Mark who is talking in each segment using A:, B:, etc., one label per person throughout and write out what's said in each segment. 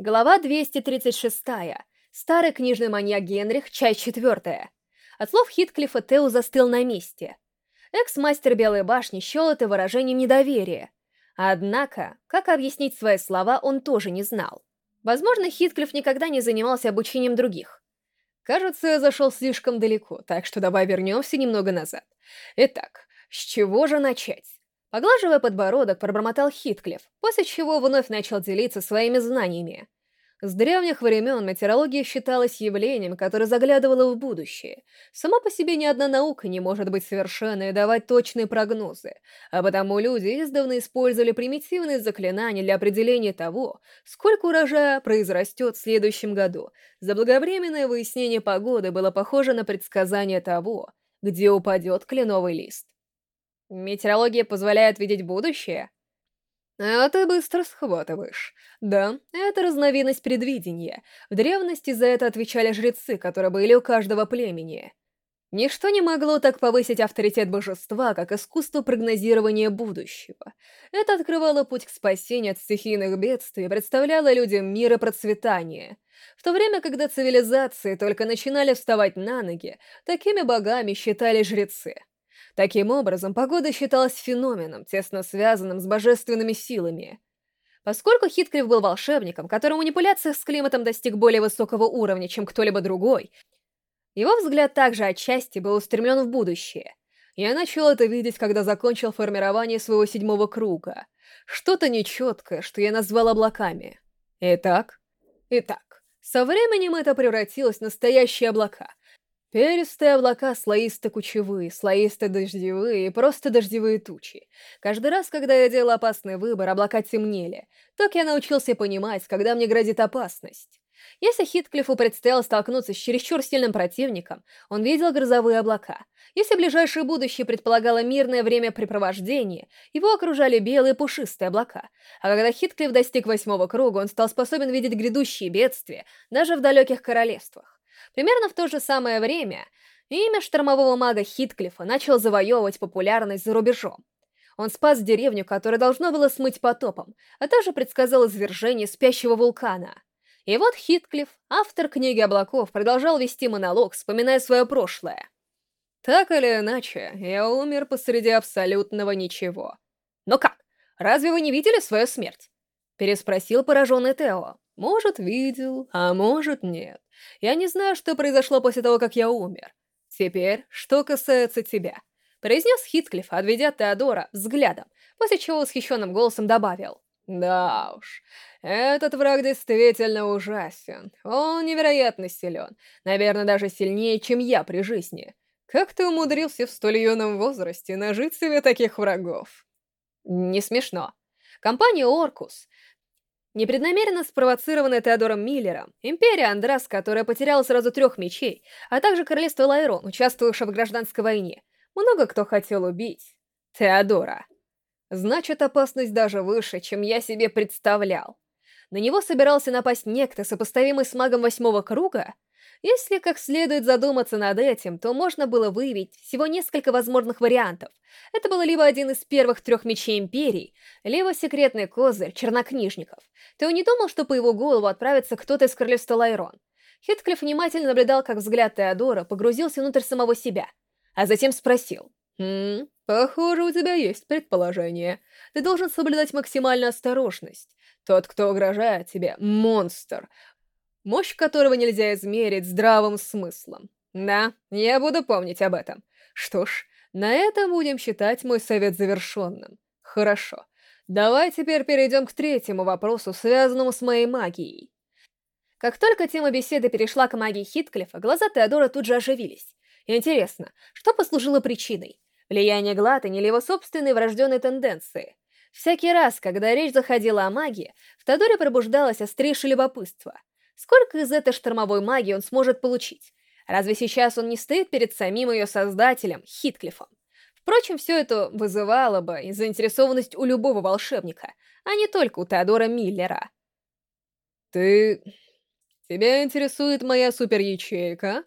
A: Глава 236. Старый книжный маньяк Генрих, часть 4. От слов Хитклифа Тео застыл на месте. Экс-мастер Белой башни счел это выражением недоверия. Однако, как объяснить свои слова, он тоже не знал. Возможно, Хитклифф никогда не занимался обучением других. Кажется, я зашел слишком далеко, так что давай вернемся немного назад. Итак, с чего же начать? Поглаживая подбородок, пробормотал Хитклифф, после чего вновь начал делиться своими знаниями. С древних времен метеорология считалась явлением, которое заглядывало в будущее. Сама по себе ни одна наука не может быть совершенной и давать точные прогнозы, а потому люди издавна использовали примитивные заклинания для определения того, сколько урожая произрастет в следующем году. Заблаговременное выяснение погоды было похоже на предсказание того, где упадет кленовый лист. Метеорология позволяет видеть будущее? А ты быстро схватываешь. Да, это разновидность предвидения. В древности за это отвечали жрецы, которые были у каждого племени. Ничто не могло так повысить авторитет божества, как искусство прогнозирования будущего. Это открывало путь к спасению от стихийных бедствий и представляло людям мир и процветание. В то время, когда цивилизации только начинали вставать на ноги, такими богами считали жрецы. Таким образом, погода считалась феноменом, тесно связанным с божественными силами. Поскольку Хиткриф был волшебником, который в манипуляциях с климатом достиг более высокого уровня, чем кто-либо другой, его взгляд также отчасти был устремлен в будущее. Я начал это видеть, когда закончил формирование своего седьмого круга. Что-то нечеткое, что я назвал облаками. Итак? Итак, со временем это превратилось в настоящие облака, Перистые облака слоисто-кучевые, слоисто-дождевые и просто дождевые тучи. Каждый раз, когда я делал опасный выбор, облака темнели. Так я научился понимать, когда мне грозит опасность. Если Хитклифу предстояло столкнуться с чересчур сильным противником, он видел грозовые облака. Если ближайшее будущее предполагало мирное времяпрепровождение, его окружали белые пушистые облака. А когда Хитклифф достиг восьмого круга, он стал способен видеть грядущие бедствия даже в далеких королевствах. Примерно в то же самое время имя штормового мага Хитклифа начало завоевывать популярность за рубежом. Он спас деревню, которая должно было смыть потопом, а также предсказал извержение спящего вулкана. И вот Хитклифф, автор книги облаков, продолжал вести монолог, вспоминая свое прошлое. Так или иначе, я умер посреди абсолютного ничего. Но как? Разве вы не видели свою смерть? Переспросил пораженный Тео. Может, видел, а может, нет. Я не знаю, что произошло после того, как я умер. Теперь, что касается тебя. Произнес Хитклифф, отведя Теодора взглядом, после чего восхищенным голосом добавил. Да уж, этот враг действительно ужасен. Он невероятно силен. Наверное, даже сильнее, чем я при жизни. Как ты умудрился в столь юном возрасте нажить себе таких врагов? Не смешно. Компания «Оркус» Непреднамеренно спровоцированная Теодором Миллером, империя Андрас, которая потеряла сразу трех мечей, а также королевство Лайрон, участвовавшее в гражданской войне, много кто хотел убить Теодора. Значит, опасность даже выше, чем я себе представлял. На него собирался напасть некто, сопоставимый с магом восьмого круга, если как следует задуматься над этим, то можно было выявить всего несколько возможных вариантов. Это было либо один из первых трех мечей Империи, либо секретный козырь чернокнижников. Ты не думал, что по его голову отправится кто-то из королевства Лайрон? Хитклифф внимательно наблюдал, как взгляд Теодора погрузился внутрь самого себя, а затем спросил. «Хм, похоже, у тебя есть предположение. Ты должен соблюдать максимальную осторожность. Тот, кто угрожает тебе, монстр мощь которого нельзя измерить здравым смыслом. Да, я буду помнить об этом. Что ж, на этом будем считать мой совет завершенным. Хорошо. Давай теперь перейдем к третьему вопросу, связанному с моей магией. Как только тема беседы перешла к магии Хитклифа, глаза Теодора тут же оживились. Интересно, что послужило причиной? Влияние Глатани или его собственной врожденной тенденции? Всякий раз, когда речь заходила о магии, в Теодоре пробуждалось острейшее любопытство. Сколько из этой штормовой магии он сможет получить? Разве сейчас он не стоит перед самим ее создателем, Хитклифом? Впрочем, все это вызывало бы и заинтересованность у любого волшебника, а не только у Теодора Миллера. «Ты... тебя интересует моя суперячейка?»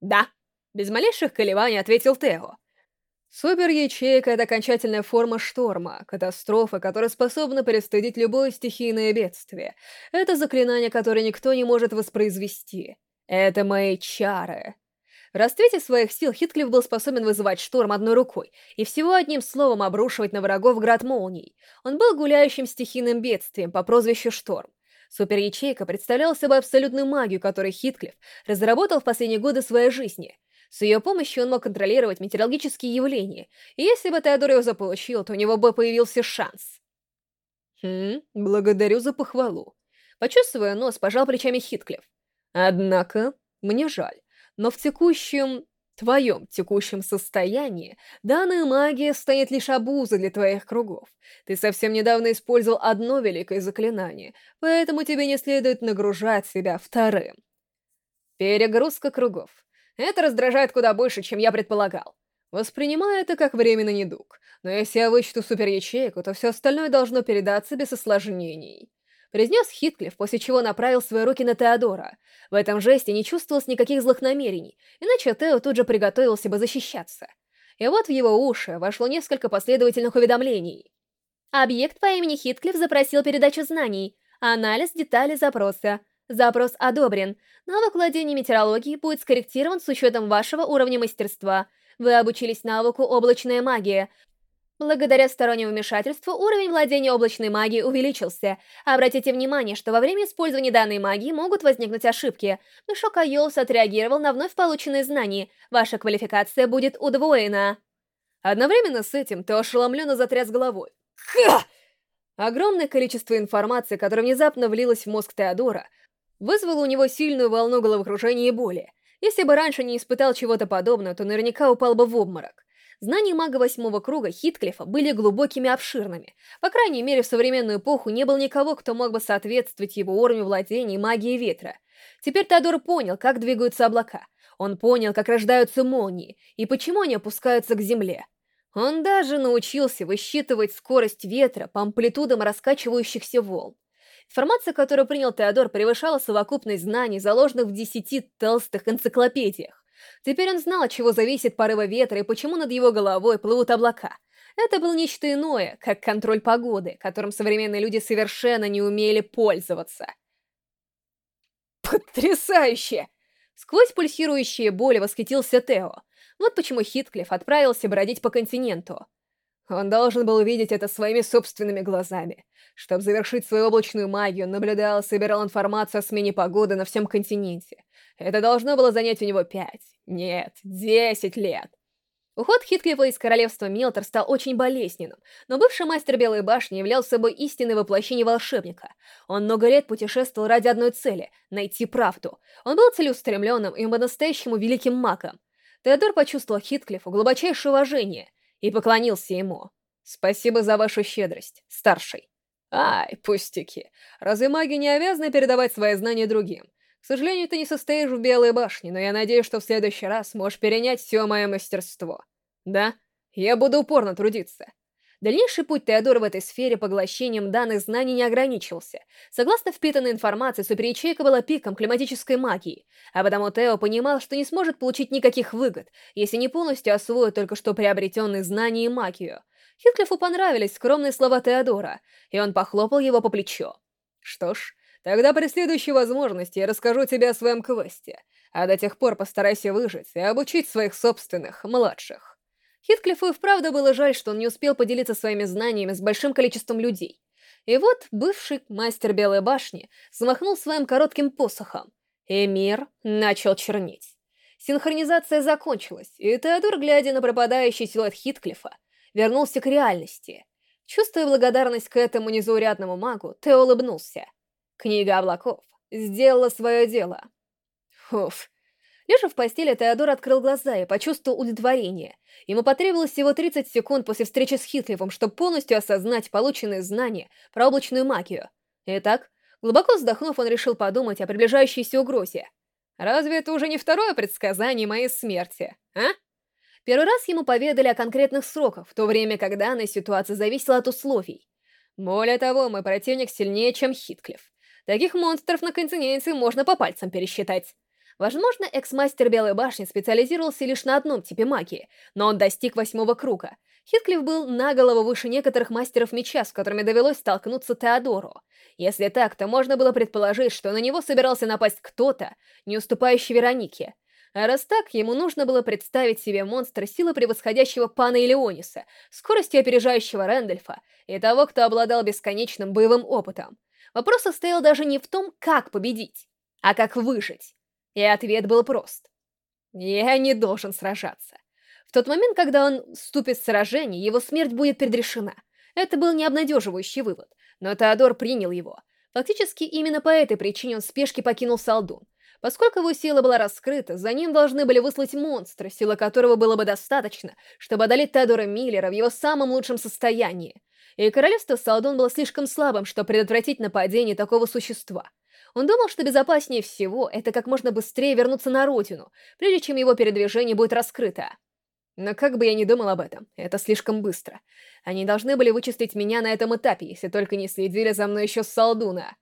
A: «Да», — без малейших колебаний ответил Тео. Супер-ячейка — это окончательная форма шторма, катастрофа, которая способна перестыдить любое стихийное бедствие. Это заклинание, которое никто не может воспроизвести. Это мои чары. В расцвете своих сил Хитклифф был способен вызывать шторм одной рукой и всего одним словом обрушивать на врагов град молний. Он был гуляющим стихийным бедствием по прозвищу Шторм. Супер-ячейка представляла собой абсолютную магию, которую Хитклифф разработал в последние годы своей жизни — с ее помощью он мог контролировать метеорологические явления, и если бы Теодор его заполучил, то у него бы появился шанс. «Хм, благодарю за похвалу». Почувствуя нос, пожал плечами Хитклифф. «Однако, мне жаль, но в текущем... твоем текущем состоянии данная магия станет лишь обузой для твоих кругов. Ты совсем недавно использовал одно великое заклинание, поэтому тебе не следует нагружать себя вторым». Перегрузка кругов. Это раздражает куда больше, чем я предполагал. Воспринимаю это как временный недуг, но если я вычту супер-ячейку, то все остальное должно передаться без осложнений. Произнес Хитклифф, после чего направил свои руки на Теодора. В этом жесте не чувствовалось никаких злых намерений, иначе Тео тут же приготовился бы защищаться. И вот в его уши вошло несколько последовательных уведомлений. Объект по имени Хитклифф запросил передачу знаний. Анализ деталей запроса. Запрос одобрен. Навык владения метеорологией будет скорректирован с учетом вашего уровня мастерства. Вы обучились навыку «Облачная магия». Благодаря стороннему вмешательству уровень владения облачной магией увеличился. Обратите внимание, что во время использования данной магии могут возникнуть ошибки. Мешок Айолс отреагировал на вновь полученные знания. Ваша квалификация будет удвоена. Одновременно с этим ты ошеломленно затряс головой. Ха! Огромное количество информации, которое внезапно влилось в мозг Теодора, вызвало у него сильную волну головокружения и боли. Если бы раньше не испытал чего-то подобного, то наверняка упал бы в обморок. Знания мага восьмого круга Хитклифа были глубокими и обширными. По крайней мере, в современную эпоху не было никого, кто мог бы соответствовать его уровню владения магией ветра. Теперь Теодор понял, как двигаются облака. Он понял, как рождаются молнии, и почему они опускаются к земле. Он даже научился высчитывать скорость ветра по амплитудам раскачивающихся волн. Информация, которую принял Теодор, превышала совокупность знаний, заложенных в десяти толстых энциклопедиях. Теперь он знал, от чего зависит порыва ветра и почему над его головой плывут облака. Это был нечто иное, как контроль погоды, которым современные люди совершенно не умели пользоваться. «Потрясающе!» Сквозь пульсирующие боли восхитился Тео. Вот почему Хитклифф отправился бродить по континенту. Он должен был увидеть это своими собственными глазами. Чтобы завершить свою облачную магию, он наблюдал собирал информацию о смене погоды на всем континенте. Это должно было занять у него пять, нет, десять лет. Уход Хитклифа из королевства Милтер стал очень болезненным, но бывший мастер Белой Башни являл собой истинное воплощение волшебника. Он много лет путешествовал ради одной цели — найти правду. Он был целеустремленным и по-настоящему великим магом. Теодор почувствовал Хитклифу глубочайшее уважение — и поклонился ему. «Спасибо за вашу щедрость, старший». «Ай, пустяки. Разве маги не обязаны передавать свои знания другим? К сожалению, ты не состоишь в Белой башне, но я надеюсь, что в следующий раз можешь перенять все мое мастерство. Да? Я буду упорно трудиться. Дальнейший путь Теодора в этой сфере поглощением данных знаний не ограничивался. Согласно впитанной информации, суперячейка была пиком климатической магии, а потому Тео понимал, что не сможет получить никаких выгод, если не полностью освоит только что приобретенные знания и магию. Хитклифу понравились скромные слова Теодора, и он похлопал его по плечу. «Что ж, тогда при следующей возможности я расскажу тебе о своем квесте, а до тех пор постарайся выжить и обучить своих собственных, младших». Хитклифу и вправду было жаль, что он не успел поделиться своими знаниями с большим количеством людей. И вот бывший мастер Белой башни замахнул своим коротким посохом, и мир начал чернеть. Синхронизация закончилась, и Теодор, глядя на пропадающий силуэт Хитклифа, вернулся к реальности. Чувствуя благодарность к этому незаурядному магу, Тео улыбнулся. Книга облаков сделала свое дело. Уф, Лежа в постели, Теодор открыл глаза и почувствовал удовлетворение. Ему потребовалось всего 30 секунд после встречи с Хитливым, чтобы полностью осознать полученные знания про облачную магию. Итак, глубоко вздохнув, он решил подумать о приближающейся угрозе. «Разве это уже не второе предсказание моей смерти, а?» Первый раз ему поведали о конкретных сроках, в то время как данная ситуация зависела от условий. Более того, мой противник сильнее, чем Хитклифф. Таких монстров на континенте можно по пальцам пересчитать. Возможно, экс-мастер Белой Башни специализировался лишь на одном типе магии, но он достиг восьмого круга. Хитклифф был на голову выше некоторых мастеров меча, с которыми довелось столкнуться Теодору. Если так, то можно было предположить, что на него собирался напасть кто-то, не уступающий Веронике. А раз так, ему нужно было представить себе монстра силы превосходящего пана Элеониса, скоростью опережающего Рэндольфа и того, кто обладал бесконечным боевым опытом. Вопрос состоял даже не в том, как победить, а как выжить. И ответ был прост. Я не должен сражаться. В тот момент, когда он вступит в сражение, его смерть будет предрешена. Это был необнадеживающий вывод, но Теодор принял его. Фактически, именно по этой причине он в спешке покинул Салдун. Поскольку его сила была раскрыта, за ним должны были выслать монстра, сила которого было бы достаточно, чтобы одолеть Теодора Миллера в его самом лучшем состоянии. И королевство Салдун было слишком слабым, чтобы предотвратить нападение такого существа. Он думал, что безопаснее всего это как можно быстрее вернуться на родину, прежде чем его передвижение будет раскрыто. Но как бы я ни думал об этом, это слишком быстро. Они должны были вычислить меня на этом этапе, если только не следили за мной еще с Салдуна.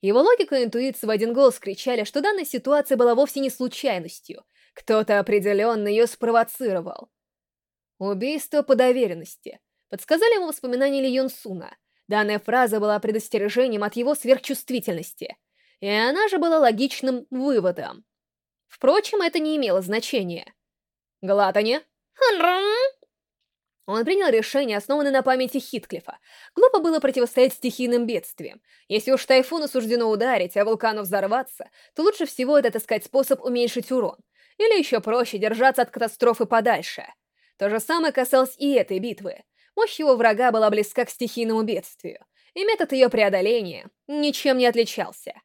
A: Его логика и интуиция в один голос кричали, что данная ситуация была вовсе не случайностью. Кто-то определенно ее спровоцировал. Убийство по доверенности. Подсказали ему воспоминания Ли Юн Суна. Данная фраза была предостережением от его сверхчувствительности — и она же была логичным выводом. Впрочем, это не имело значения. Глатани? Он принял решение, основанное на памяти Хитклифа. Глупо было противостоять стихийным бедствиям. Если уж тайфуну суждено ударить, а вулкану взорваться, то лучше всего это отыскать способ уменьшить урон. Или еще проще держаться от катастрофы подальше. То же самое касалось и этой битвы. Мощь его врага была близка к стихийному бедствию, и метод ее преодоления ничем не отличался.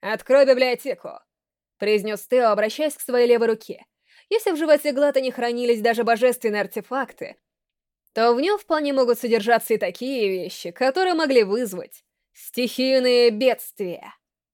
A: «Открой библиотеку!» — произнес Тео, обращаясь к своей левой руке. Если в животе Глата не хранились даже божественные артефакты, то в нем вполне могут содержаться и такие вещи, которые могли вызвать стихийные бедствия.